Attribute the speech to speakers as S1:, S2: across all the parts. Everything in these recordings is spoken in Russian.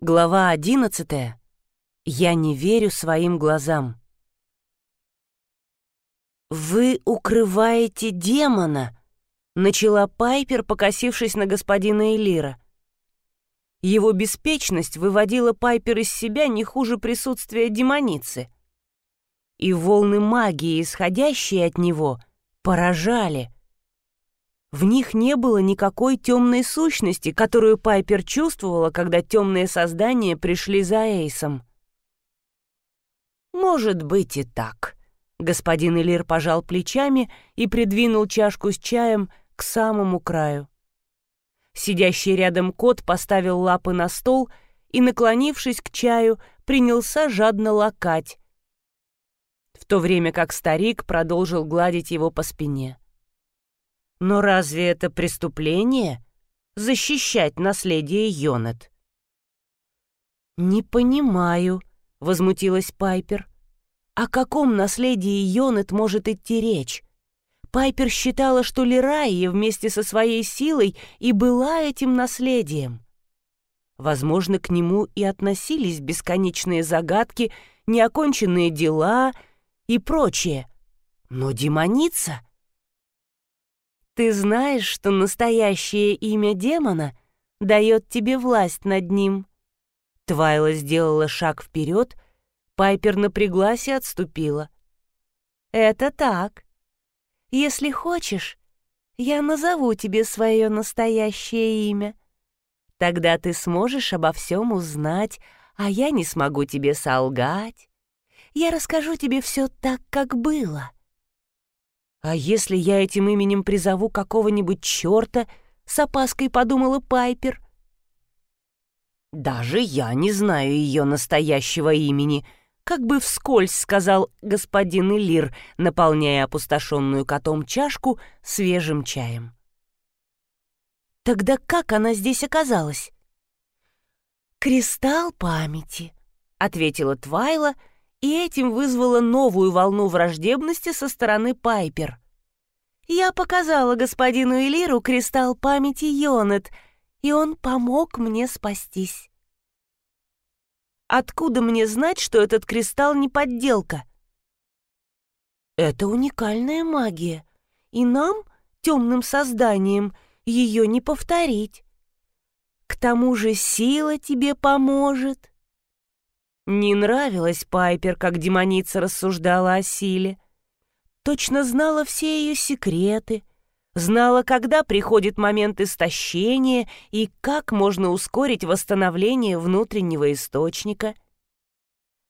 S1: Глава одиннадцатая. Я не верю своим глазам. «Вы укрываете демона!» — начала Пайпер, покосившись на господина Элира. Его беспечность выводила Пайпер из себя не хуже присутствия демоницы. И волны магии, исходящие от него, поражали. В них не было никакой темной сущности, которую Пайпер чувствовала, когда темные создания пришли за Эйсом. «Может быть и так», Господин Элир пожал плечами и придвинул чашку с чаем к самому краю. Сидящий рядом кот поставил лапы на стол и, наклонившись к чаю, принялся жадно лакать, в то время как старик продолжил гладить его по спине. Но разве это преступление — защищать наследие Йонет? «Не понимаю», — возмутилась Пайпер. О каком наследии Йонет может идти речь? Пайпер считала, что Лирайя вместе со своей силой и была этим наследием. Возможно, к нему и относились бесконечные загадки, неоконченные дела и прочее. Но демоница... Ты знаешь, что настоящее имя демона дает тебе власть над ним. Твайла сделала шаг вперед, Пайпер напряглась и отступила. «Это так. Если хочешь, я назову тебе свое настоящее имя. Тогда ты сможешь обо всем узнать, а я не смогу тебе солгать. Я расскажу тебе все так, как было». «А если я этим именем призову какого-нибудь черта?» — с опаской подумала Пайпер. «Даже я не знаю ее настоящего имени», как бы вскользь сказал господин Элир, наполняя опустошенную котом чашку свежим чаем. Тогда как она здесь оказалась? «Кристалл памяти», — ответила Твайла, и этим вызвала новую волну враждебности со стороны Пайпер. «Я показала господину Элиру кристалл памяти Йонет, и он помог мне спастись». Откуда мне знать, что этот кристалл не подделка? Это уникальная магия, и нам, темным созданиям, ее не повторить. К тому же сила тебе поможет. Не нравилось Пайпер, как демоница рассуждала о силе. Точно знала все ее секреты — знала, когда приходит момент истощения и как можно ускорить восстановление внутреннего источника.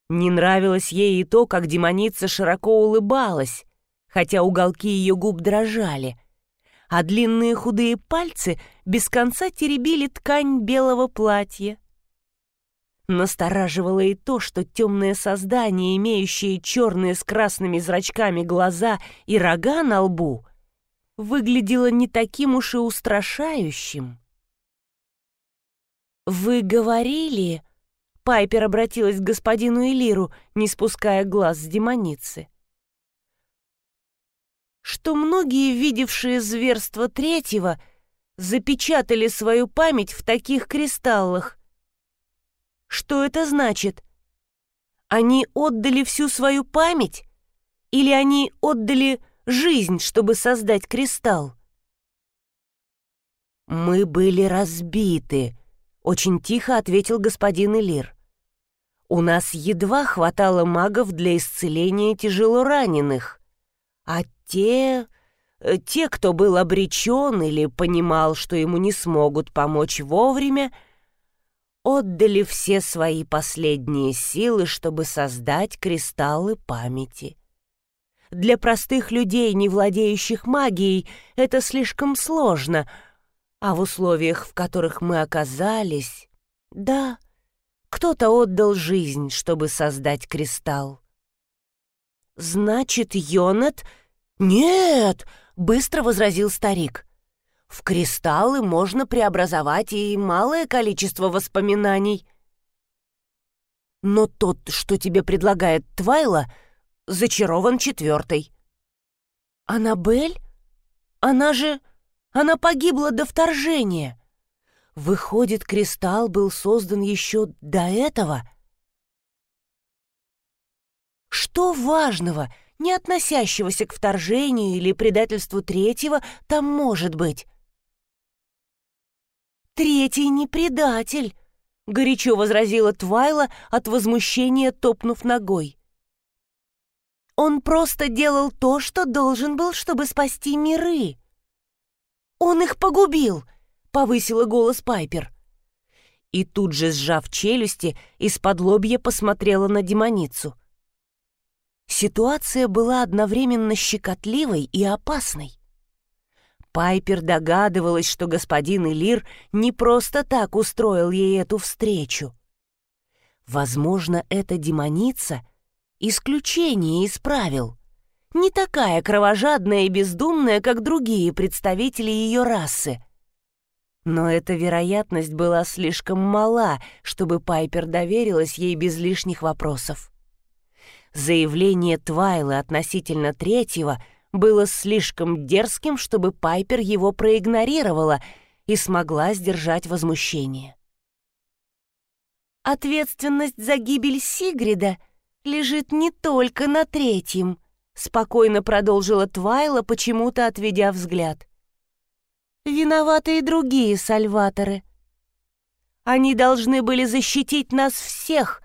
S1: Не нравилось ей и то, как демоница широко улыбалась, хотя уголки ее губ дрожали, а длинные худые пальцы без конца теребили ткань белого платья. Настораживало и то, что темное создание, имеющее черные с красными зрачками глаза и рога на лбу — выглядело не таким уж и устрашающим. «Вы говорили...» — Пайпер обратилась к господину Элиру, не спуская глаз с демоницы. «Что многие, видевшие зверство третьего, запечатали свою память в таких кристаллах. Что это значит? Они отдали всю свою память? Или они отдали жизнь, чтобы создать кристалл. «Мы были разбиты», — очень тихо ответил господин Элир. «У нас едва хватало магов для исцеления тяжело раненых, а те... те, кто был обречен или понимал, что ему не смогут помочь вовремя, отдали все свои последние силы, чтобы создать кристаллы памяти. Для простых людей, не владеющих магией, это слишком сложно. А в условиях, в которых мы оказались... Да, кто-то отдал жизнь, чтобы создать кристалл. «Значит, Йонат...» «Нет!» — быстро возразил старик. «В кристаллы можно преобразовать и малое количество воспоминаний». «Но тот, что тебе предлагает Твайла, — зачарован четвертой. «Аннабель? Она же... Она погибла до вторжения. Выходит, кристалл был создан еще до этого? Что важного, не относящегося к вторжению или предательству третьего, там может быть? «Третий не предатель», — горячо возразила Твайла от возмущения, топнув ногой. «Он просто делал то, что должен был, чтобы спасти миры». «Он их погубил», — повысила голос Пайпер. И тут же, сжав челюсти, из-под лобья посмотрела на демоницу. Ситуация была одновременно щекотливой и опасной. Пайпер догадывалась, что господин Элир не просто так устроил ей эту встречу. Возможно, эта демоница — исключение из правил. Не такая кровожадная и бездумная, как другие представители ее расы. Но эта вероятность была слишком мала, чтобы Пайпер доверилась ей без лишних вопросов. Заявление Твайлы относительно третьего — было слишком дерзким, чтобы Пайпер его проигнорировала и смогла сдержать возмущение. «Ответственность за гибель Сигрида лежит не только на третьем», спокойно продолжила Твайла, почему-то отведя взгляд. «Виноваты и другие сальваторы. Они должны были защитить нас всех,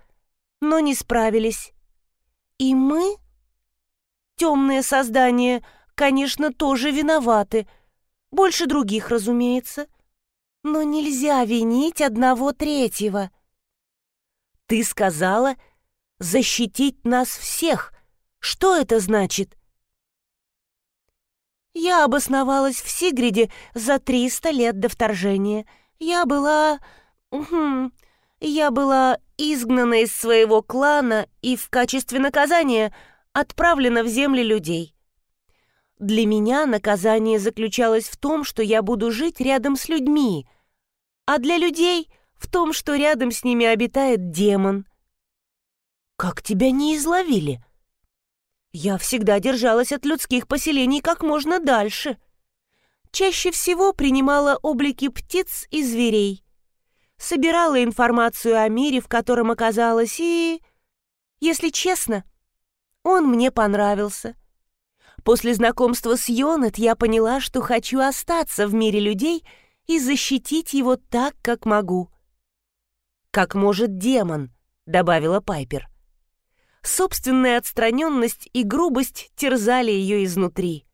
S1: но не справились. И мы Темные создания, конечно, тоже виноваты. Больше других, разумеется. Но нельзя винить одного третьего. Ты сказала защитить нас всех. Что это значит? Я обосновалась в Сигриде за 300 лет до вторжения. Я была... Угу, я была изгнана из своего клана и в качестве наказания отправлена в земли людей. Для меня наказание заключалось в том, что я буду жить рядом с людьми, а для людей — в том, что рядом с ними обитает демон. Как тебя не изловили? Я всегда держалась от людских поселений как можно дальше. Чаще всего принимала облики птиц и зверей. Собирала информацию о мире, в котором оказалась, и... Если честно, он мне понравился. После знакомства с Йонет я поняла, что хочу остаться в мире людей и защитить его так, как могу. «Как может демон», — добавила Пайпер. Собственная отстраненность и грубость терзали ее изнутри.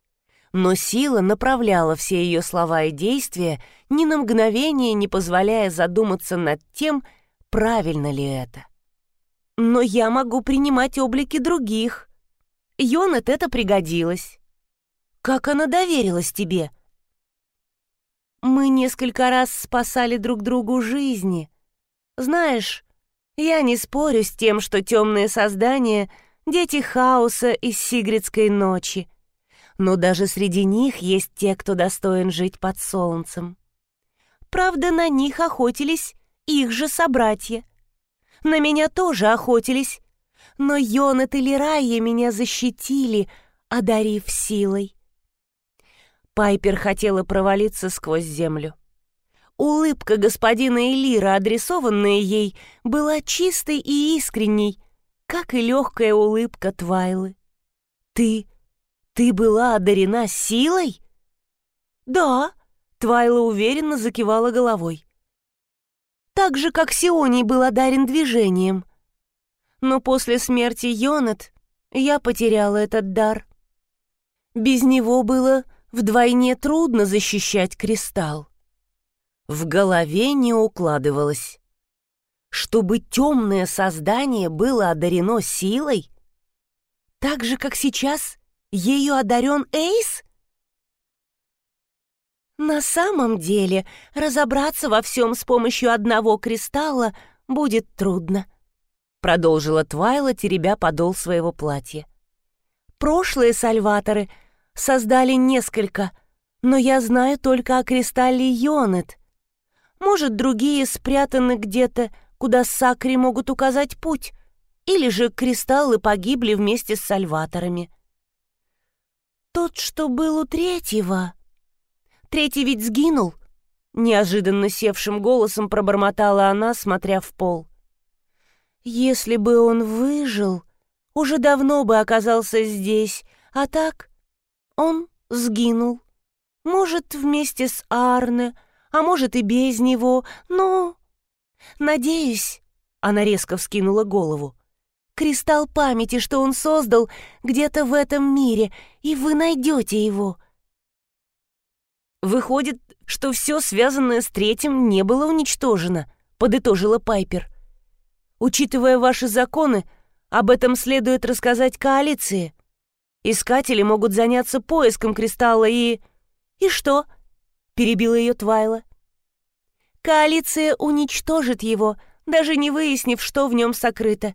S1: Но сила направляла все ее слова и действия, ни на мгновение не позволяя задуматься над тем, правильно ли это. Но я могу принимать облики других. Йонет это пригодилось. Как она доверилась тебе? Мы несколько раз спасали друг другу жизни. Знаешь, я не спорю с тем, что темные создания — дети хаоса из Сигридской ночи. Но даже среди них есть те, кто достоин жить под солнцем. Правда, на них охотились их же собратья — на меня тоже охотились, но Йонат и Лирайя меня защитили, одарив силой. Пайпер хотела провалиться сквозь землю. Улыбка господина Элира, адресованная ей, была чистой и искренней, как и легкая улыбка Твайлы. «Ты... ты была одарена силой?» «Да», — Твайла уверенно закивала головой так же, как Сионий был одарен движением. Но после смерти Йонат я потеряла этот дар. Без него было вдвойне трудно защищать кристалл. В голове не укладывалось. Чтобы темное создание было одарено силой, так же, как сейчас ею одарен Эйс? На самом деле, разобраться во всем с помощью одного кристалла будет трудно, продолжила Твайла, теребя подол своего платья. Прошлые сальваторы создали несколько, но я знаю только о кристалле Йонет. Может, другие спрятаны где-то, куда сакри могут указать путь, или же кристаллы погибли вместе с сальваторами. Тот, что был у третьего, Третий ведь сгинул. неожиданно севшим голосом пробормотала она, смотря в пол. «Если бы он выжил, уже давно бы оказался здесь, а так он сгинул. Может, вместе с Арне, а может и без него, но... Надеюсь, она резко вскинула голову. Кристалл памяти, что он создал где-то в этом мире, и вы найдете его. Выходит, что все связанное с третьим не было уничтожено, подытожила Пайпер. Учитывая ваши законы, об этом следует рассказать коалиции. Искатели могут заняться поиском кристалла и... «И что?» — перебила ее Твайла. «Коалиция уничтожит его, даже не выяснив, что в нем сокрыто.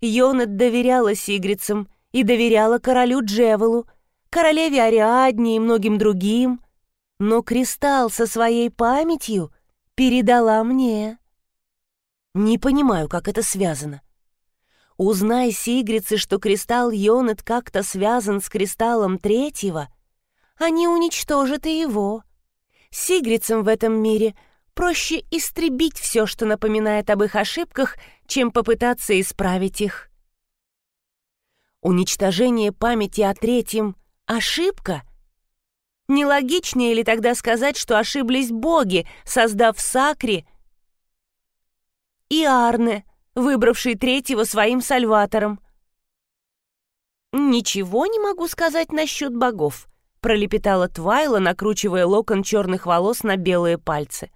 S1: Йонат доверяла Сигрицам и доверяла королю Джевелу, королеве Ариадне и многим другим, но кристалл со своей памятью передала мне. Не понимаю, как это связано. Узнай, Сигрицы, что кристалл Йонет как-то связан с кристаллом третьего — они уничтожат и его. Сигрицам в этом мире проще истребить все, что напоминает об их ошибках, чем попытаться исправить их. Уничтожение памяти о третьем — ошибка? Нелогичнее ли тогда сказать, что ошиблись боги, создав Сакри и Арне, выбравший третьего своим сальватором? Ничего не могу сказать насчет богов пролепетала Твайла, накручивая локон черных волос на белые пальцы.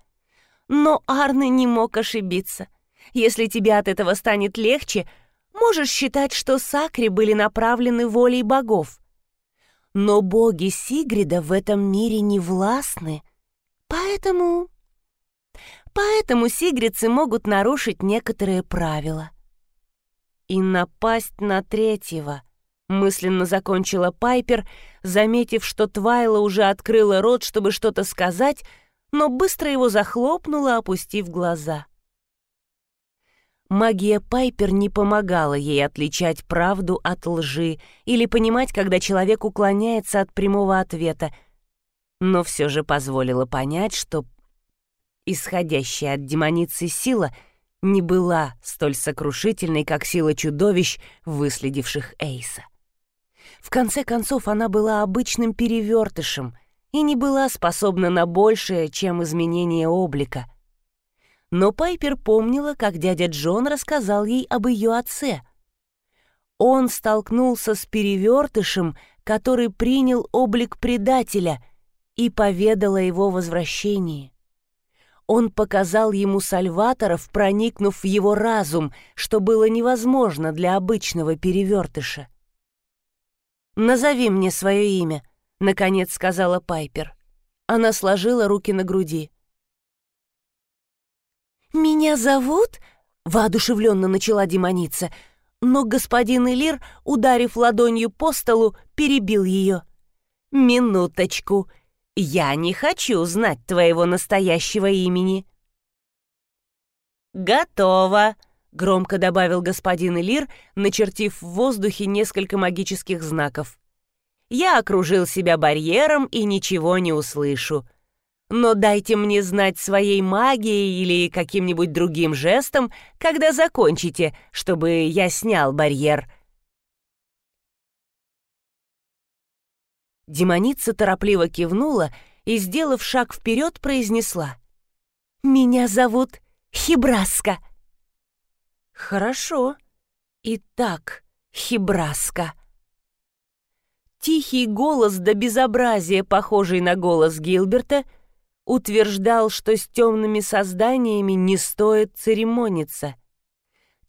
S1: Но Арны не мог ошибиться. Если тебе от этого станет легче, можешь считать, что сакри были направлены волей богов. Но боги Сигрида в этом мире не властны, поэтому... Поэтому сигрицы могут нарушить некоторые правила. И напасть на третьего, мысленно закончила Пайпер, заметив, что Твайла уже открыла рот, чтобы что-то сказать, но быстро его захлопнула, опустив глаза. Магия Пайпер не помогала ей отличать правду от лжи или понимать, когда человек уклоняется от прямого ответа, но все же позволила понять, что исходящая от демоницы сила не была столь сокрушительной, как сила чудовищ, выследивших Эйса. В конце концов, она была обычным перевертышем и не была способна на большее, чем изменение облика. Но Пайпер помнила, как дядя Джон рассказал ей об ее отце. Он столкнулся с перевертышем, который принял облик предателя и поведал о его возвращении. Он показал ему сальваторов, проникнув в его разум, что было невозможно для обычного перевертыша. «Назови мне свое имя», — наконец сказала Пайпер. Она сложила руки на груди. «Меня зовут?» — воодушевленно начала демоница, но господин Элир, ударив ладонью по столу, перебил ее. «Минуточку, я не хочу знать твоего настоящего имени». «Готово!» громко добавил господин Элир, начертив в воздухе несколько магических знаков. «Я окружил себя барьером и ничего не услышу. Но дайте мне знать своей магией или каким-нибудь другим жестом, когда закончите, чтобы я снял барьер». Демоница торопливо кивнула и, сделав шаг вперед, произнесла. «Меня зовут Хибраска». «Хорошо. Итак, Хибраска». Тихий голос до безобразия, похожий на голос Гилберта, утверждал, что с темными созданиями не стоит церемониться.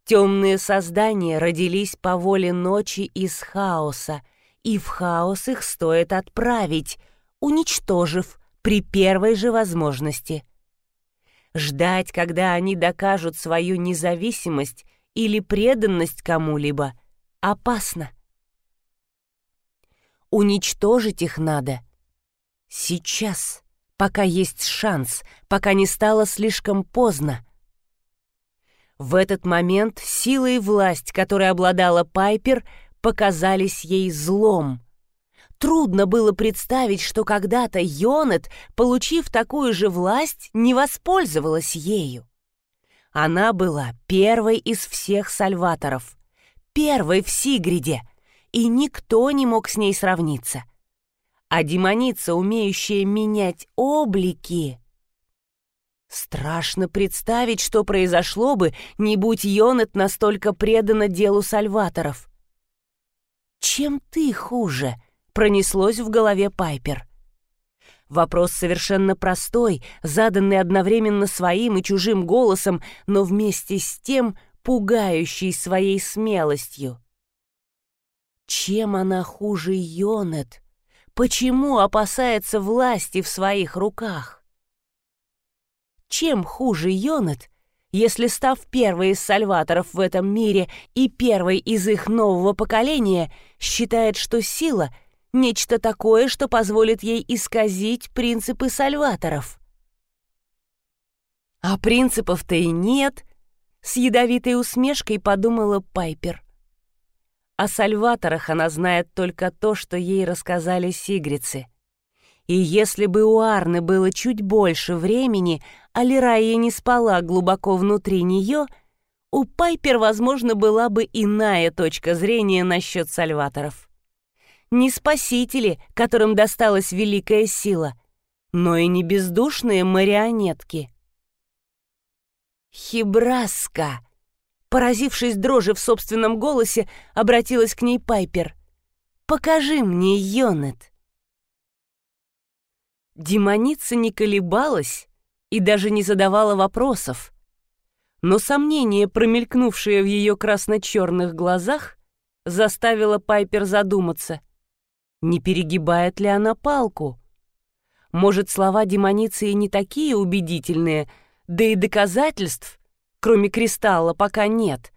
S1: Темные создания родились по воле ночи из хаоса, и в хаос их стоит отправить, уничтожив при первой же возможности. Ждать, когда они докажут свою независимость или преданность кому-либо, опасно. Уничтожить их надо. Сейчас, пока есть шанс, пока не стало слишком поздно. В этот момент сила и власть, которой обладала Пайпер, показались ей злом. Трудно было представить, что когда-то Йонет, получив такую же власть, не воспользовалась ею. Она была первой из всех сальваторов, первой в Сигриде, и никто не мог с ней сравниться. А демоница, умеющая менять облики... Страшно представить, что произошло бы, не будь Йонет настолько предана делу сальваторов. «Чем ты хуже?» — пронеслось в голове Пайпер. Вопрос совершенно простой, заданный одновременно своим и чужим голосом, но вместе с тем пугающий своей смелостью. Чем она хуже Йонет? Почему опасается власти в своих руках? Чем хуже Йонет, если, став первой из сальваторов в этом мире и первой из их нового поколения, считает, что сила — Нечто такое, что позволит ей исказить принципы сальваторов. А принципов-то и нет, с ядовитой усмешкой подумала Пайпер. О сальваторах она знает только то, что ей рассказали сигрицы. И если бы у Арны было чуть больше времени, а Лирайя не спала глубоко внутри нее, у Пайпер, возможно, была бы иная точка зрения насчет сальваторов не спасители, которым досталась великая сила, но и не бездушные марионетки. «Хибраска!» Поразившись дрожи в собственном голосе, обратилась к ней Пайпер. «Покажи мне Йонет!» Демоница не колебалась и даже не задавала вопросов. Но сомнение, промелькнувшее в ее красно-черных глазах, заставило Пайпер задуматься. Не перегибает ли она палку? Может, слова демоницы и не такие убедительные, да и доказательств, кроме кристалла, пока нет.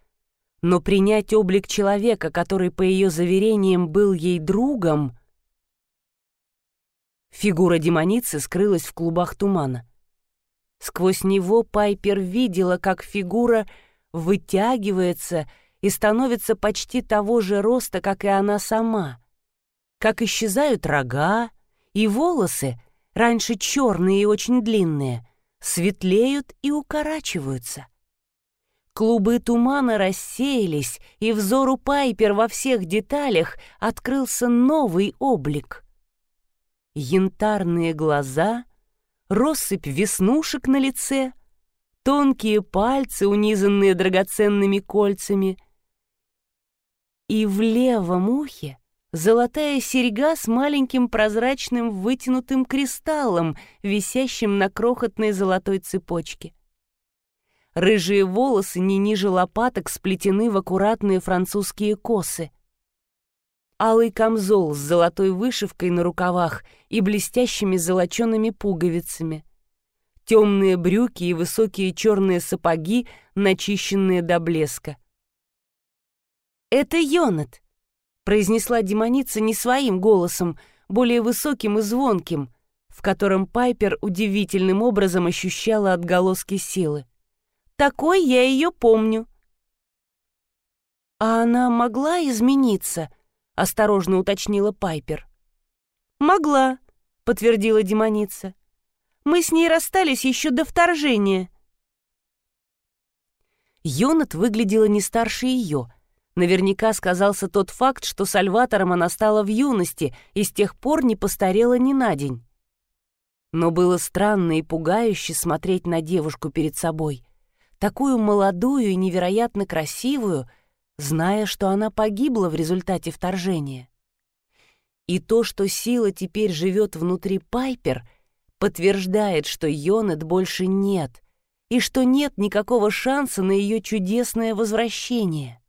S1: Но принять облик человека, который, по ее заверениям, был ей другом... Фигура демоницы скрылась в клубах тумана. Сквозь него Пайпер видела, как фигура вытягивается и становится почти того же роста, как и она сама как исчезают рога, и волосы, раньше черные и очень длинные, светлеют и укорачиваются. Клубы тумана рассеялись, и взору Пайпер во всех деталях открылся новый облик. Янтарные глаза, россыпь веснушек на лице, тонкие пальцы, унизанные драгоценными кольцами, и в левом ухе золотая серьга с маленьким прозрачным вытянутым кристаллом, висящим на крохотной золотой цепочке. Рыжие волосы не ниже лопаток сплетены в аккуратные французские косы. Алый камзол с золотой вышивкой на рукавах и блестящими золочеными пуговицами. Темные брюки и высокие черные сапоги, начищенные до блеска. «Это Йонат!» произнесла демоница не своим голосом, более высоким и звонким, в котором Пайпер удивительным образом ощущала отголоски силы. «Такой я ее помню». «А она могла измениться?» — осторожно уточнила Пайпер. «Могла», — подтвердила демоница. «Мы с ней расстались еще до вторжения». Йонат выглядела не старше ее — Наверняка сказался тот факт, что Сальватором она стала в юности и с тех пор не постарела ни на день. Но было странно и пугающе смотреть на девушку перед собой, такую молодую и невероятно красивую, зная, что она погибла в результате вторжения. И то, что сила теперь живет внутри Пайпер, подтверждает, что Йонет больше нет, и что нет никакого шанса на ее чудесное возвращение.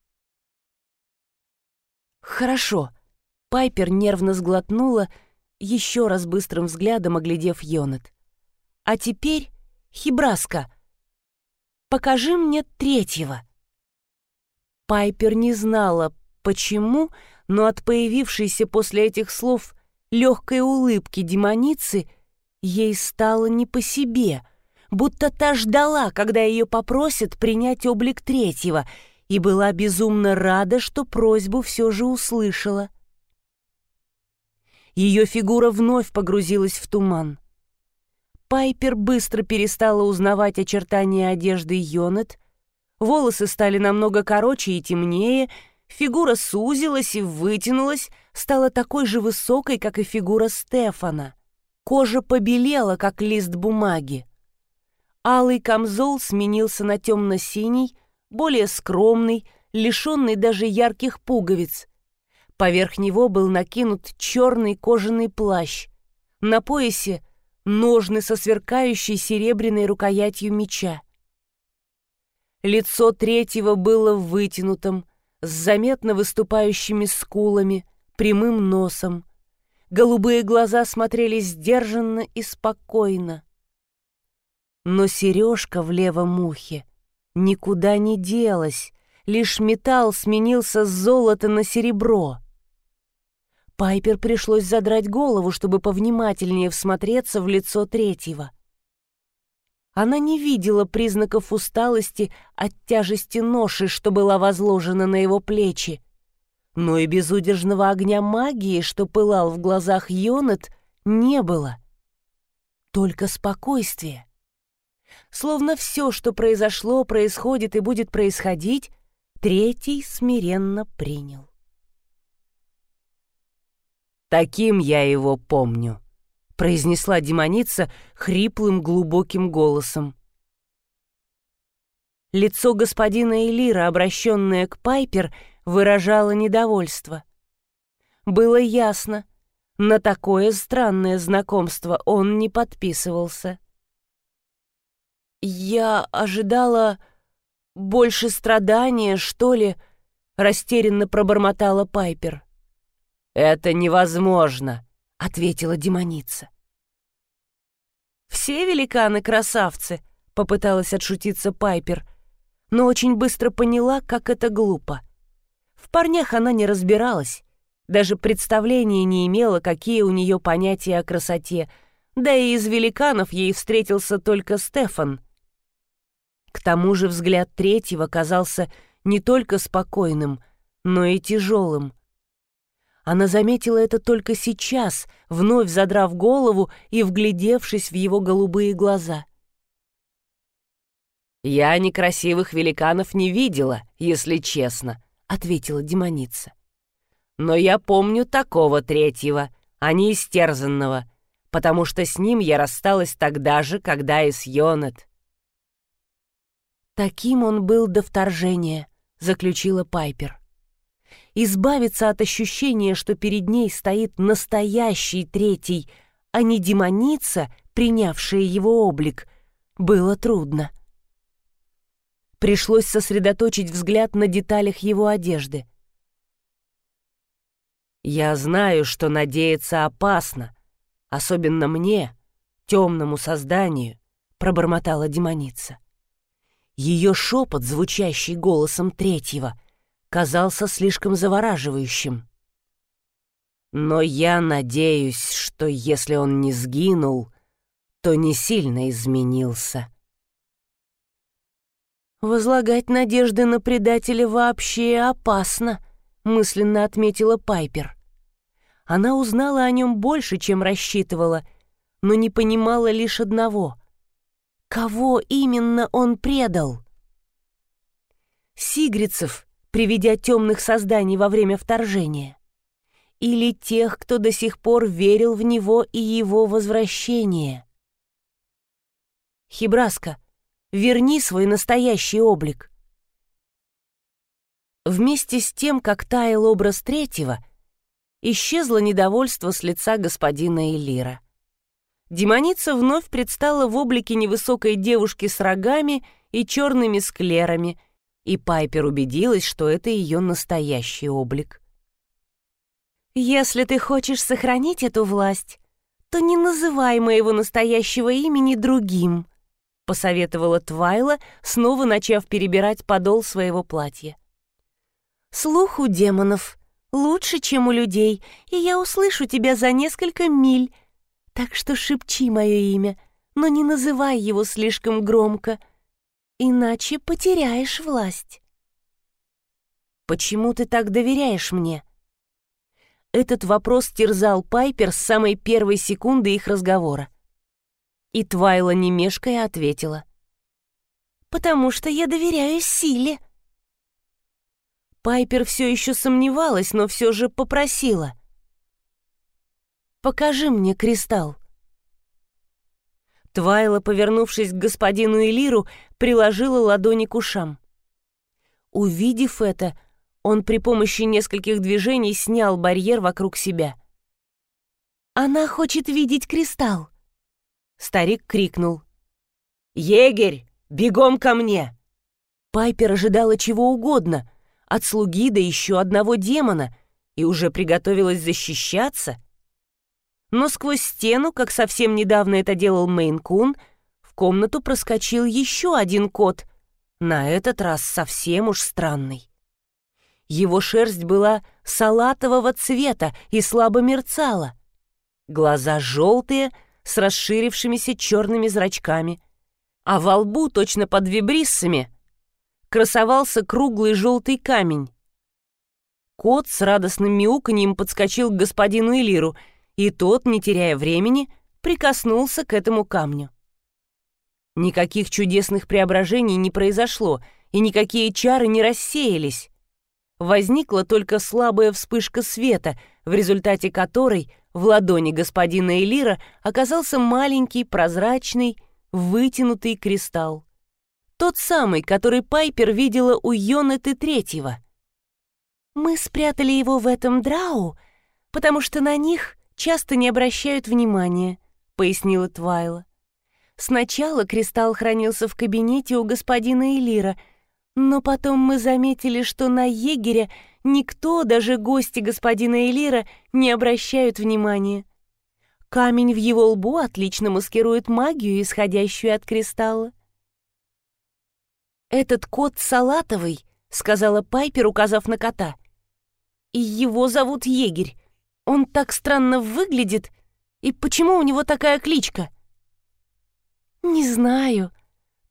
S1: «Хорошо». Пайпер нервно сглотнула, еще раз быстрым взглядом оглядев Йонет. «А теперь, Хибраска, покажи мне третьего». Пайпер не знала, почему, но от появившейся после этих слов легкой улыбки демоницы ей стало не по себе, будто та ждала, когда ее попросят принять облик третьего — и была безумно рада, что просьбу все же услышала. Ее фигура вновь погрузилась в туман. Пайпер быстро перестала узнавать очертания одежды Йонет, волосы стали намного короче и темнее, фигура сузилась и вытянулась, стала такой же высокой, как и фигура Стефана. Кожа побелела, как лист бумаги. Алый камзол сменился на темно-синий, более скромный, лишенный даже ярких пуговиц. Поверх него был накинут черный кожаный плащ. На поясе ножны со сверкающей серебряной рукоятью меча. Лицо третьего было вытянутым, с заметно выступающими скулами, прямым носом. Голубые глаза смотрели сдержанно и спокойно. Но сережка в левом ухе никуда не делась, лишь металл сменился с золота на серебро. Пайпер пришлось задрать голову, чтобы повнимательнее всмотреться в лицо третьего. Она не видела признаков усталости от тяжести ноши, что была возложена на его плечи. Но и безудержного огня магии, что пылал в глазах Йонет, не было. Только спокойствие. Словно все, что произошло, происходит и будет происходить, третий смиренно принял.
S2: «Таким я его помню», — произнесла демоница хриплым глубоким голосом.
S1: Лицо господина Элира, обращенное к Пайпер, выражало недовольство. Было ясно, на такое странное знакомство он не подписывался. «Я ожидала больше страдания, что ли?» — растерянно пробормотала Пайпер.
S2: «Это невозможно», — ответила демоница.
S1: «Все великаны красавцы», — попыталась отшутиться Пайпер, но очень быстро поняла, как это глупо. В парнях она не разбиралась, даже представления не имела, какие у нее понятия о красоте, да и из великанов ей встретился только Стефан. К тому же взгляд третьего казался не только спокойным, но и тяжелым — она заметила это только сейчас, вновь задрав голову и вглядевшись в его голубые глаза.
S2: «Я некрасивых великанов не видела, если честно», — ответила демоница. «Но я помню такого третьего, а не истерзанного, потому что с ним я рассталась тогда же, когда и с Йонет».
S1: «Таким он был до вторжения», — заключила Пайпер избавиться от ощущения, что перед ней стоит настоящий третий, а не демоница, принявшая его облик, было трудно. Пришлось сосредоточить взгляд на деталях его одежды.
S2: «Я знаю, что надеяться опасно, особенно мне, темному созданию», — пробормотала демоница. Ее шепот, звучащий голосом третьего — казался слишком завораживающим. Но я надеюсь, что если он не сгинул, то не сильно изменился.
S1: «Возлагать надежды на предателя вообще опасно», — мысленно отметила Пайпер. Она узнала о нем больше, чем рассчитывала, но не понимала лишь одного. Кого именно он предал? Сигрицев приведя темных созданий во время вторжения, или тех, кто до сих пор верил в него и его возвращение. Хибраска, верни свой настоящий облик. Вместе с тем, как таял образ третьего, исчезло недовольство с лица господина Элира. Демоница вновь предстала в облике невысокой девушки с рогами и черными склерами — и Пайпер убедилась, что это ее настоящий облик. «Если ты хочешь сохранить эту власть, то не называй моего настоящего имени другим», — посоветовала Твайла, снова начав перебирать подол своего платья. «Слух у демонов лучше, чем у людей, и я услышу тебя за несколько миль, так что шепчи мое имя, но не называй его слишком громко», — иначе потеряешь власть. Почему ты так доверяешь мне? Этот вопрос терзал Пайпер с самой первой секунды их разговора. И Твайла немешкая ответила. «Потому что я доверяю силе». Пайпер все еще сомневалась, но все же попросила. «Покажи мне кристалл». Твайла, повернувшись к господину Элиру, приложила ладони к ушам. Увидев это, он при помощи нескольких движений снял барьер вокруг себя. «Она хочет видеть кристалл!» Старик крикнул. «Егерь, бегом ко мне!» Пайпер ожидала чего угодно, от слуги до еще одного демона, и уже приготовилась защищаться. Но сквозь стену, как совсем недавно это делал Мейн-кун, в комнату проскочил еще один кот, на этот раз совсем уж странный. Его шерсть была салатового цвета и слабо мерцала. Глаза желтые, с расширившимися черными зрачками, а во лбу, точно под вибриссами, красовался круглый желтый камень. Кот с радостным мяуканьем подскочил к господину Элиру, и тот, не теряя времени, прикоснулся к этому камню. Никаких чудесных преображений не произошло, и никакие чары не рассеялись возникла только слабая вспышка света, в результате которой в ладони господина Элира оказался маленький, прозрачный, вытянутый кристалл. Тот самый, который Пайпер видела у Йонеты Третьего. «Мы спрятали его в этом драу, потому что на них часто не обращают внимания», — пояснила Твайла. «Сначала кристалл хранился в кабинете у господина Элира — но потом мы заметили, что на егеря никто, даже гости господина Элира, не обращают внимания. Камень в его лбу отлично маскирует магию, исходящую от кристалла. «Этот кот салатовый», — сказала Пайпер, указав на кота. «И его зовут Егерь. Он так странно выглядит. И почему у него такая кличка?» «Не знаю».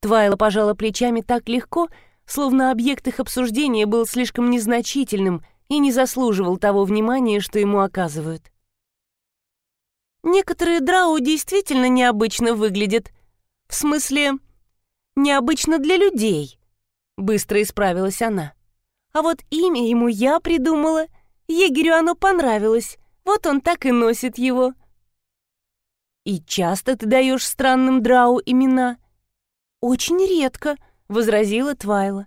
S1: Твайла пожала плечами так легко, словно объект их обсуждения был слишком незначительным и не заслуживал того внимания, что ему оказывают. Некоторые драу действительно необычно выглядят. В смысле, необычно для людей. Быстро исправилась она. А вот имя ему я придумала. Егерю оно понравилось. Вот он так и носит его. И часто ты даешь странным драу имена? Очень редко, — возразила Твайла.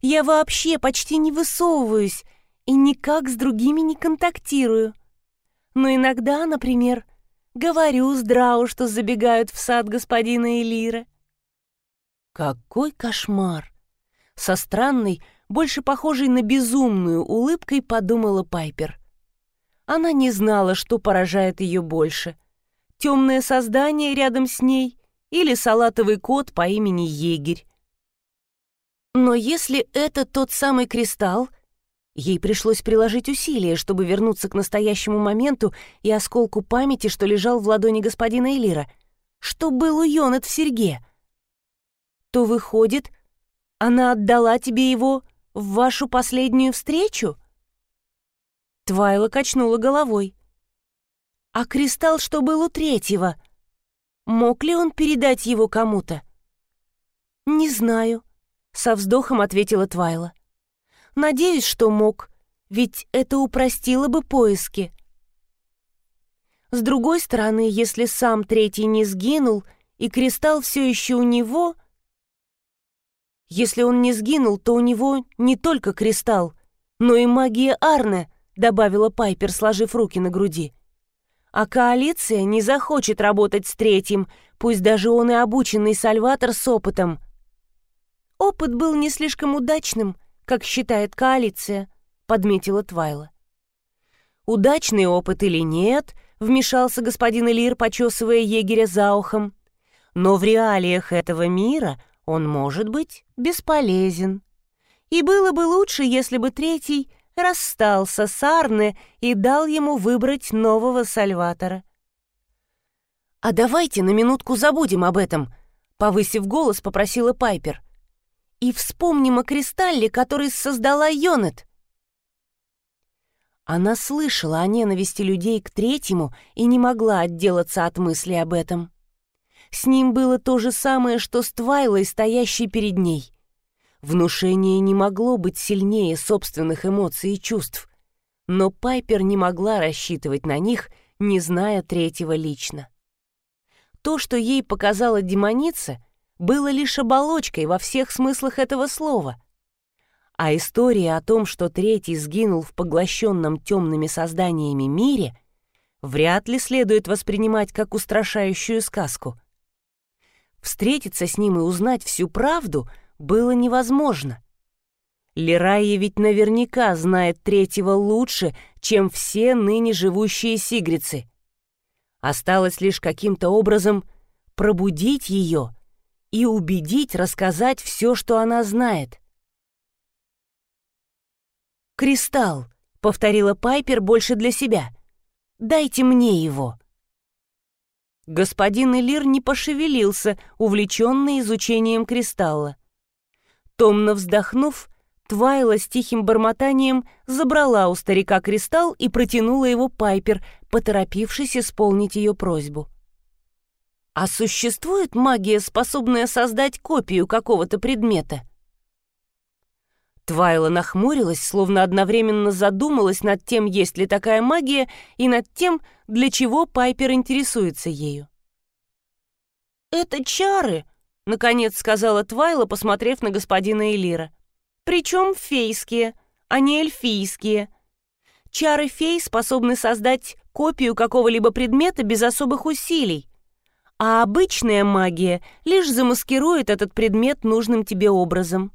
S1: «Я вообще почти не высовываюсь и никак с другими не контактирую. Но иногда, например, говорю с Драу, что забегают в сад господина Элира». Какой кошмар! Со странной, больше похожей на безумную улыбкой подумала Пайпер. Она не знала, что поражает ее больше. Темное создание рядом с ней или салатовый кот по имени Егерь. Но если это тот самый кристалл, ей пришлось приложить усилия, чтобы вернуться к настоящему моменту и осколку памяти, что лежал в ладони господина Элира, что был у Йонет в серьге. То выходит, она отдала тебе его в вашу последнюю встречу? Твайла качнула головой. А кристалл, что был у третьего, мог ли он передать его кому-то? Не знаю. Со вздохом ответила Твайла. Надеюсь, что мог, ведь это упростило бы поиски. С другой стороны, если сам третий не сгинул, и кристалл все еще у него... Если он не сгинул, то у него не только кристалл, но и магия Арне, добавила Пайпер, сложив руки на груди. А коалиция не захочет работать с третьим, пусть даже он и обученный Сальватор с опытом — Опыт был не слишком удачным, как считает коалиция, подметила Твайла. Удачный опыт или нет, вмешался господин Элир, почесывая егеря за ухом. Но в реалиях этого мира он может быть бесполезен. И было бы лучше, если бы третий расстался с Арне и дал ему выбрать нового Сальватора. «А давайте на минутку забудем об этом», — повысив голос, попросила Пайпер и вспомним о кристалле, который создала Йонет. Она слышала о ненависти людей к третьему и не могла отделаться от мысли об этом. С ним было то же самое, что с Твайлой, стоящей перед ней. Внушение не могло быть сильнее собственных эмоций и чувств, но Пайпер не могла рассчитывать на них, не зная третьего лично. То, что ей показала демоница, было лишь оболочкой во всех смыслах этого слова. А история о том, что третий сгинул в поглощенном темными созданиями мире, вряд ли следует воспринимать как устрашающую сказку. Встретиться с ним и узнать всю правду было невозможно. Лерайя ведь наверняка знает третьего лучше, чем все ныне живущие сигрицы. Осталось лишь каким-то образом пробудить ее и убедить рассказать все, что она знает. «Кристалл», — повторила Пайпер больше для себя. «Дайте мне его». Господин Элир не пошевелился, увлеченный изучением кристалла. Томно вздохнув, Твайла с тихим бормотанием забрала у старика кристалл и протянула его Пайпер, поторопившись исполнить ее просьбу. «А существует магия, способная создать копию какого-то предмета?» Твайла нахмурилась, словно одновременно задумалась над тем, есть ли такая магия, и над тем, для чего Пайпер интересуется ею. «Это чары», — наконец сказала Твайла, посмотрев на господина Элира. «Причем фейские, а не эльфийские. Чары фей способны создать копию какого-либо предмета без особых усилий, а обычная магия лишь замаскирует этот предмет нужным тебе образом».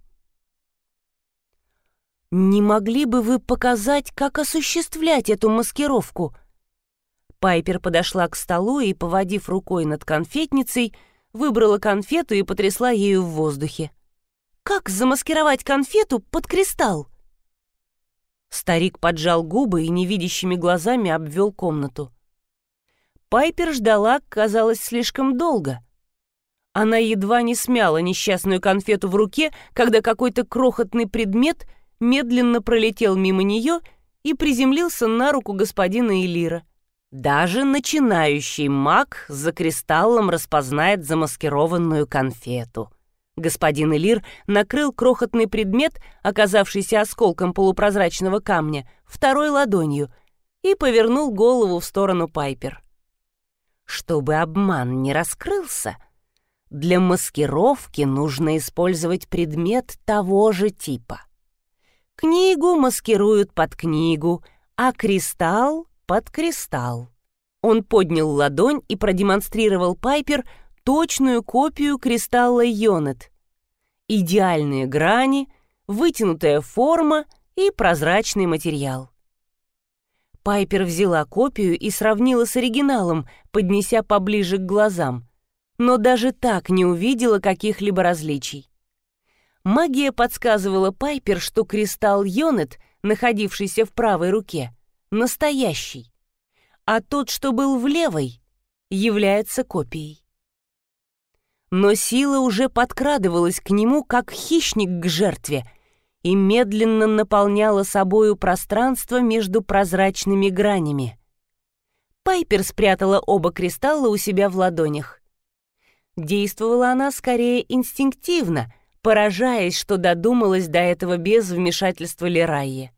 S1: «Не могли бы вы показать, как осуществлять эту маскировку?» Пайпер подошла к столу и, поводив рукой над конфетницей, выбрала конфету и потрясла ею в воздухе. «Как замаскировать конфету под кристалл?» Старик поджал губы и невидящими глазами обвел комнату. Пайпер ждала, казалось, слишком долго. Она едва не смяла несчастную конфету в руке, когда какой-то крохотный предмет медленно пролетел мимо нее и приземлился на руку господина Элира. Даже начинающий маг за кристаллом распознает замаскированную конфету. Господин Элир накрыл крохотный предмет, оказавшийся осколком полупрозрачного камня, второй ладонью и повернул голову в сторону Пайпер. Чтобы обман не раскрылся, для маскировки нужно использовать предмет того же типа. Книгу маскируют под книгу, а кристалл — под кристалл. Он поднял ладонь и продемонстрировал Пайпер точную копию кристалла Йонет. Идеальные грани, вытянутая форма и прозрачный материал. Пайпер взяла копию и сравнила с оригиналом, поднеся поближе к глазам, но даже так не увидела каких-либо различий. Магия подсказывала Пайпер, что кристалл Йонет, находившийся в правой руке, настоящий, а тот, что был в левой, является копией. Но сила уже подкрадывалась к нему, как хищник к жертве, и медленно наполняла собою пространство между прозрачными гранями. Пайпер спрятала оба кристалла у себя в ладонях. Действовала она скорее инстинктивно, поражаясь, что додумалась до этого без вмешательства Лерайи.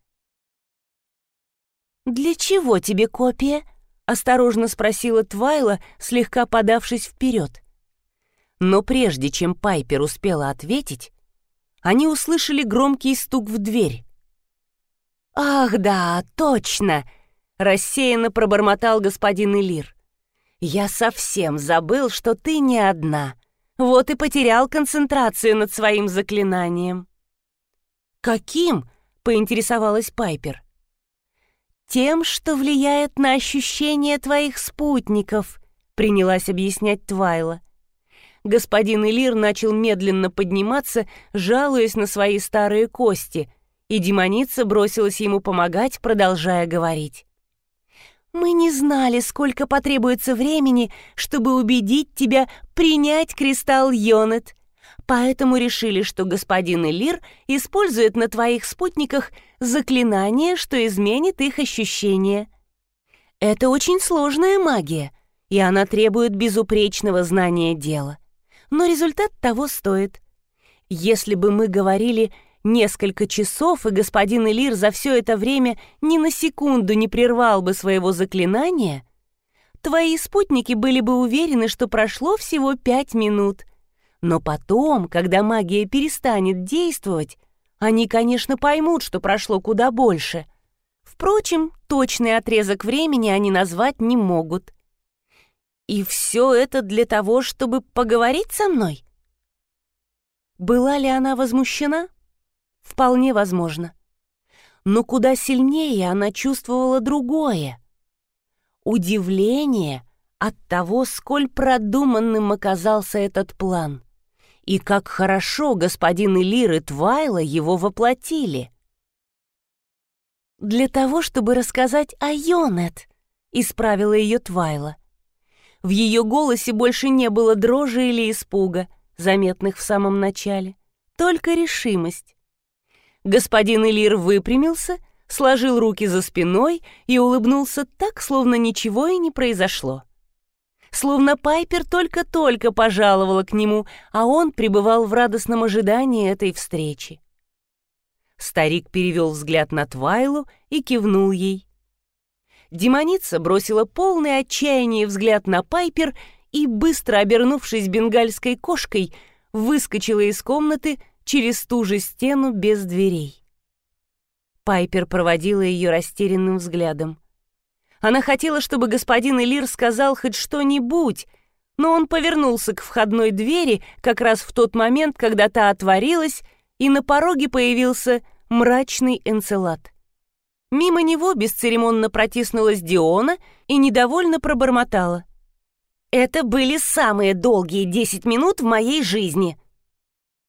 S1: «Для чего тебе копия?» — осторожно спросила Твайла, слегка подавшись вперед. Но прежде чем Пайпер успела ответить, они услышали громкий стук в дверь. «Ах да, точно!» — рассеянно пробормотал господин Элир. «Я совсем забыл, что ты не одна. Вот и потерял концентрацию над своим заклинанием. «Каким?» — поинтересовалась Пайпер. «Тем, что влияет на ощущения твоих спутников», — принялась объяснять Твайла. Господин Элир начал медленно подниматься, жалуясь на свои старые кости, и демоница бросилась ему помогать, продолжая говорить. Мы не знали, сколько потребуется времени, чтобы убедить тебя принять кристалл Йонет. Поэтому решили, что господин Элир использует на твоих спутниках заклинание, что изменит их ощущения. Это очень сложная магия, и она требует безупречного знания дела. Но результат того стоит. Если бы мы говорили несколько часов, и господин Элир за все это время ни на секунду не прервал бы своего заклинания, твои спутники были бы уверены, что прошло всего пять минут. Но потом, когда магия перестанет действовать, они, конечно, поймут, что прошло куда больше. Впрочем, точный отрезок времени они назвать не могут. И все это для того, чтобы поговорить со мной? Была ли она возмущена? Вполне возможно. Но куда сильнее она чувствовала другое. Удивление от того, сколь продуманным оказался этот план. И как хорошо господин Элир и Твайла его воплотили. «Для того, чтобы рассказать о Йонет», — исправила ее Твайла. В ее голосе больше не было дрожи или испуга, заметных в самом начале, только решимость. Господин Элир выпрямился, сложил руки за спиной и улыбнулся так, словно ничего и не произошло словно Пайпер только-только пожаловала к нему, а он пребывал в радостном ожидании этой встречи. Старик перевел взгляд на Твайлу и кивнул ей. Демоница бросила полный отчаяние взгляд на Пайпер и, быстро обернувшись бенгальской кошкой, выскочила из комнаты через ту же стену без дверей. Пайпер проводила ее растерянным взглядом. Она хотела, чтобы господин Элир сказал хоть что-нибудь, но он повернулся к входной двери как раз в тот момент, когда та отворилась, и на пороге появился мрачный энцелад. Мимо него бесцеремонно протиснулась Диона и недовольно пробормотала. «Это были самые долгие десять минут в моей жизни!»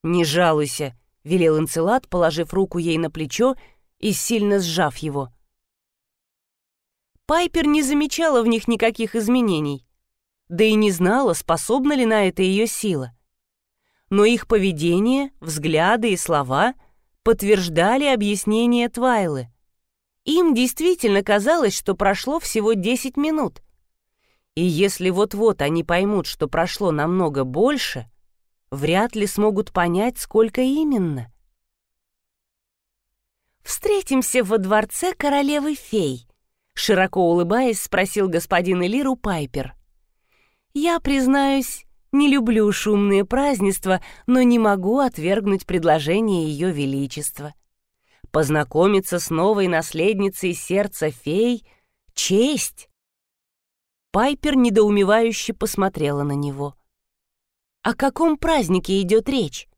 S1: «Не жалуйся», — велел Энцелад, положив руку ей на плечо и сильно сжав его. Пайпер не замечала в них никаких изменений, да и не знала, способна ли на это ее сила. Но их поведение, взгляды и слова подтверждали объяснение Твайлы. Им действительно казалось, что прошло всего 10 минут. И если вот-вот они поймут, что прошло намного больше, вряд ли смогут понять, сколько именно. «Встретимся во дворце королевы-фей», Широко улыбаясь, спросил господин Элиру Пайпер. «Я, признаюсь, не люблю шумные празднества, но не могу отвергнуть предложение Ее Величества. Познакомиться с новой наследницей сердца фей — честь!» Пайпер недоумевающе посмотрела на него. «О каком празднике идет речь?»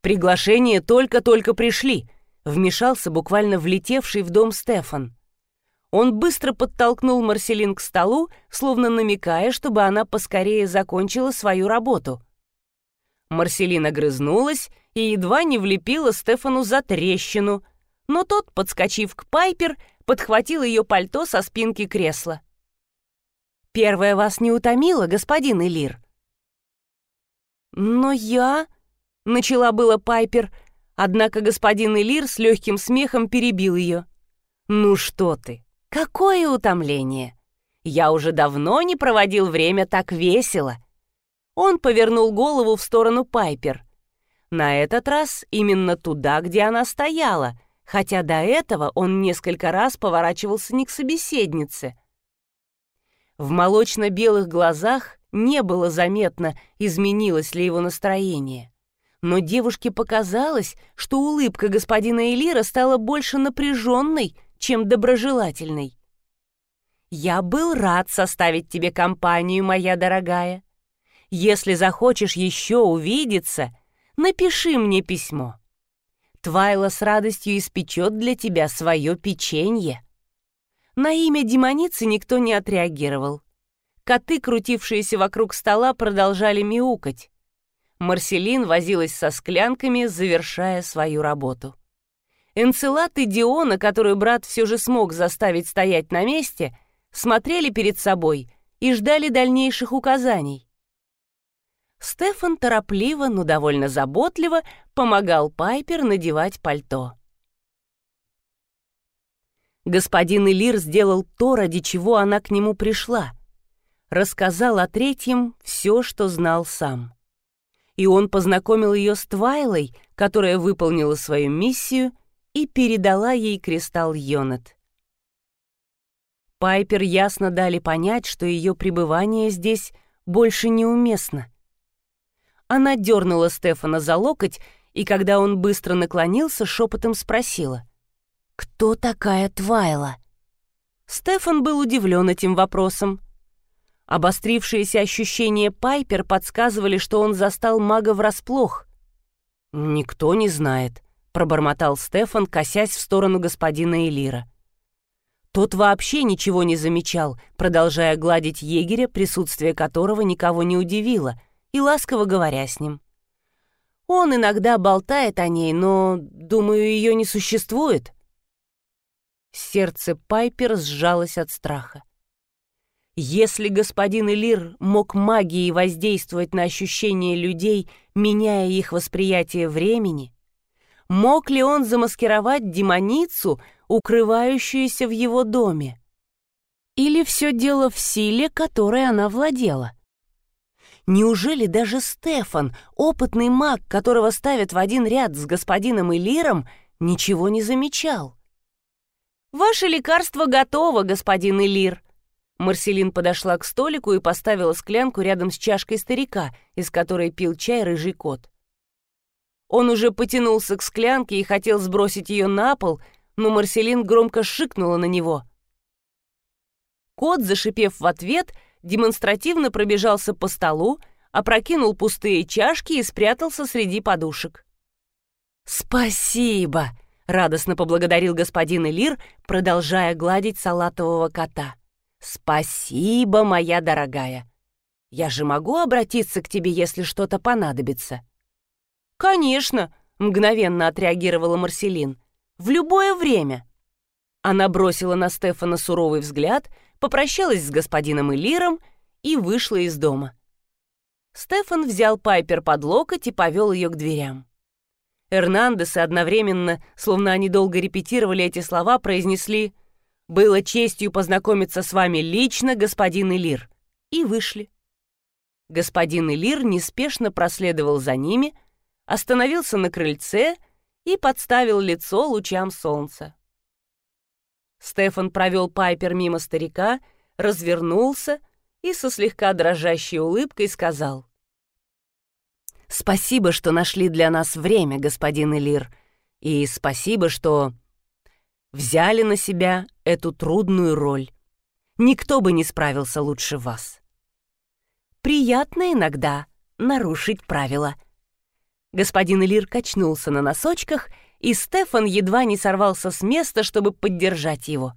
S1: «Приглашения только-только пришли», — вмешался буквально влетевший в дом Стефан. Он быстро подтолкнул Марселин к столу, словно намекая, чтобы она поскорее закончила свою работу. Марселина грызнулась и едва не влепила Стефану за трещину, но тот, подскочив к Пайпер, подхватил ее пальто со спинки кресла. «Первая вас не утомила, господин Элир?» «Но я...» — начала было Пайпер, однако господин Элир с легким смехом перебил ее. «Ну что ты, Какое утомление! Я уже давно не проводил время так весело. Он повернул голову в сторону Пайпер. На этот раз именно туда, где она стояла, хотя до этого он несколько раз поворачивался не к собеседнице. В молочно-белых глазах не было заметно, изменилось ли его настроение. Но девушке показалось, что улыбка господина Элира стала больше напряженной, чем доброжелательный. «Я был рад составить тебе компанию, моя дорогая. Если захочешь еще увидеться, напиши мне письмо. Твайла с радостью испечет для тебя свое печенье». На имя демоницы никто не отреагировал. Коты, крутившиеся вокруг стола, продолжали мяукать. Марселин возилась со склянками, завершая свою работу. Энцелад и Диона, которую брат все же смог заставить стоять на месте, смотрели перед собой и ждали дальнейших указаний. Стефан торопливо, но довольно заботливо помогал Пайпер надевать пальто. Господин Элир сделал то, ради чего она к нему пришла. Рассказал о третьем все, что знал сам. И он познакомил ее с Твайлой, которая выполнила свою миссию и передала ей кристалл Йонет. Пайпер ясно дали понять, что ее пребывание здесь больше неуместно. Она дернула Стефана за локоть, и когда он быстро наклонился, шепотом спросила. «Кто такая Твайла?» Стефан был удивлен этим вопросом. Обострившиеся ощущения Пайпер подсказывали, что он застал мага врасплох. «Никто не знает», — пробормотал Стефан, косясь в сторону господина Элира. Тот вообще ничего не замечал, продолжая гладить егеря, присутствие которого никого не удивило, и ласково говоря с ним. Он иногда болтает о ней, но, думаю, ее не существует. Сердце Пайпер сжалось от страха. Если господин Элир мог магией воздействовать на ощущения людей, меняя их восприятие времени, мог ли он замаскировать демоницу, укрывающуюся в его доме? Или все дело в силе, которой она владела? Неужели даже Стефан, опытный маг, которого ставят в один ряд с господином Элиром, ничего не замечал? «Ваше лекарство готово, господин Элир!» Марселин подошла к столику и поставила склянку рядом с чашкой старика, из которой пил чай рыжий кот. Он уже потянулся к склянке и хотел сбросить ее на пол, но Марселин громко шикнула на него. Кот, зашипев в ответ, демонстративно пробежался по столу, опрокинул пустые чашки и спрятался среди подушек. «Спасибо!» Радостно поблагодарил господин Элир, продолжая гладить салатового кота. «Спасибо, моя дорогая. Я же могу обратиться к тебе, если что-то понадобится?» «Конечно», — мгновенно отреагировала Марселин. «В любое время». Она бросила на Стефана суровый взгляд, попрощалась с господином Элиром и вышла из дома. Стефан взял Пайпер под локоть и повел ее к дверям. Эрнандес и одновременно, словно они долго репетировали эти слова, произнесли «Было честью познакомиться с вами лично, господин Элир», и вышли. Господин Элир неспешно проследовал за ними, остановился на крыльце и подставил лицо лучам солнца. Стефан провел Пайпер мимо старика, развернулся и со слегка дрожащей улыбкой сказал Спасибо, что нашли для нас время, господин Элир, и спасибо, что взяли на себя эту трудную роль. Никто бы не справился лучше вас. Приятно иногда нарушить правила. Господин Элир качнулся на носочках, и Стефан едва не сорвался с места, чтобы поддержать его.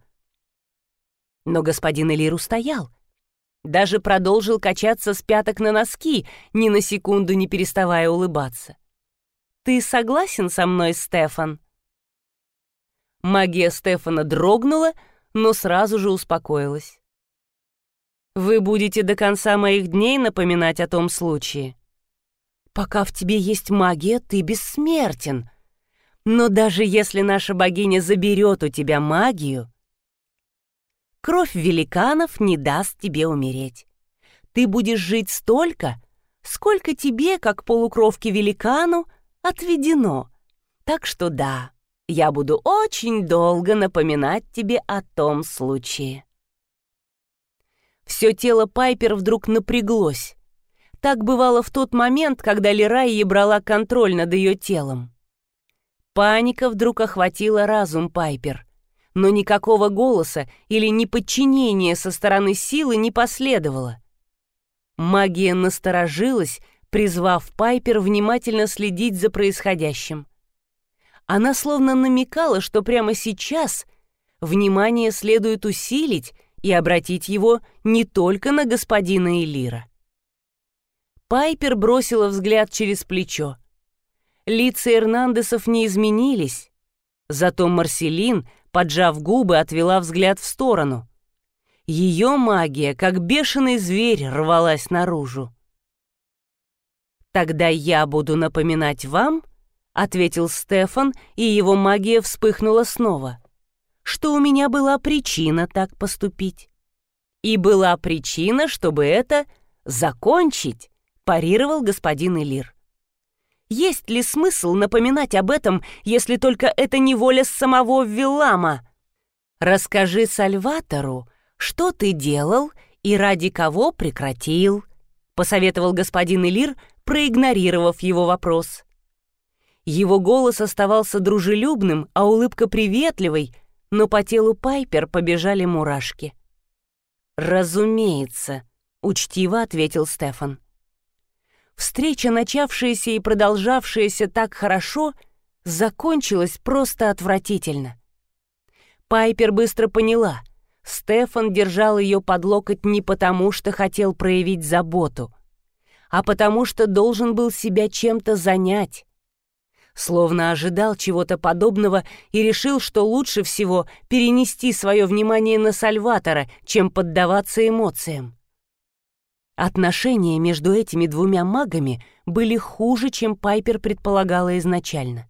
S1: Но господин Элир устоял — даже продолжил качаться с пяток на носки, ни на секунду не переставая улыбаться. «Ты согласен со мной, Стефан?» Магия Стефана дрогнула, но сразу же успокоилась. «Вы будете до конца моих дней напоминать о том случае. Пока в тебе есть магия, ты бессмертен. Но даже если наша богиня заберет у тебя магию, Кровь великанов не даст тебе умереть. Ты будешь жить столько, сколько тебе, как полукровке великану, отведено. Так что да, я буду очень долго напоминать тебе о том случае. Все тело Пайпер вдруг напряглось. Так бывало в тот момент, когда Лерайя брала контроль над ее телом. Паника вдруг охватила разум Пайпер но никакого голоса или неподчинения со стороны силы не последовало. Магия насторожилась, призвав Пайпер внимательно следить за происходящим. Она словно намекала, что прямо сейчас внимание следует усилить и обратить его не только на господина Элира. Пайпер бросила взгляд через плечо. Лица Эрнандесов не изменились, зато Марселин — поджав губы, отвела взгляд в сторону. Ее магия, как бешеный зверь, рвалась наружу. «Тогда я буду напоминать вам», — ответил Стефан, и его магия вспыхнула снова, «что у меня была причина так поступить. И была причина, чтобы это закончить», — парировал господин Элир. «Есть ли смысл напоминать об этом, если только это не воля самого Виллама? Расскажи Сальватору, что ты делал и ради кого прекратил», — посоветовал господин Элир, проигнорировав его вопрос. Его голос оставался дружелюбным, а улыбка приветливой, но по телу Пайпер побежали мурашки. «Разумеется», — учтиво ответил Стефан. Встреча, начавшаяся и продолжавшаяся так хорошо, закончилась просто отвратительно. Пайпер быстро поняла. Стефан держал ее под локоть не потому, что хотел проявить заботу, а потому что должен был себя чем-то занять. Словно ожидал чего-то подобного и решил, что лучше всего перенести свое внимание на Сальватора, чем поддаваться эмоциям. Отношения между этими двумя магами были хуже, чем Пайпер предполагала изначально.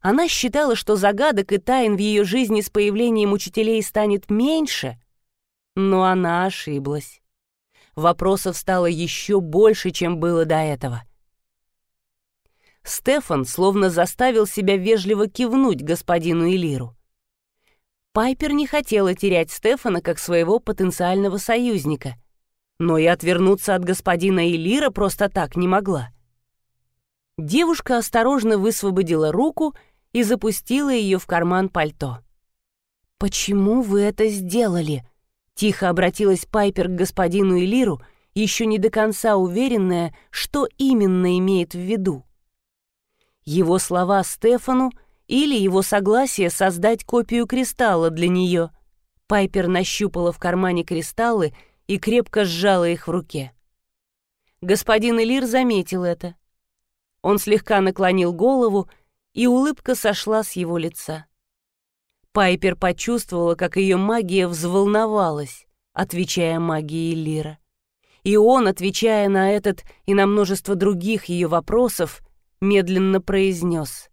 S1: Она считала, что загадок и тайн в ее жизни с появлением учителей станет меньше, но она ошиблась. Вопросов стало еще больше, чем было до этого. Стефан словно заставил себя вежливо кивнуть господину Элиру. Пайпер не хотела терять Стефана как своего потенциального союзника, но и отвернуться от господина Элира просто так не могла. Девушка осторожно высвободила руку и запустила ее в карман пальто. «Почему вы это сделали?» — тихо обратилась Пайпер к господину Элиру, еще не до конца уверенная, что именно имеет в виду. Его слова Стефану или его согласие создать копию кристалла для нее. Пайпер нащупала в кармане кристаллы и крепко сжала их в руке. Господин Элир заметил это. Он слегка наклонил голову и улыбка сошла с его лица. Пайпер почувствовала, как ее магия взволновалась, отвечая магии Лира. И он, отвечая на этот и на множество других ее вопросов, медленно произнес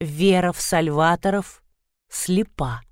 S1: «Вера в Сальваторов слепа».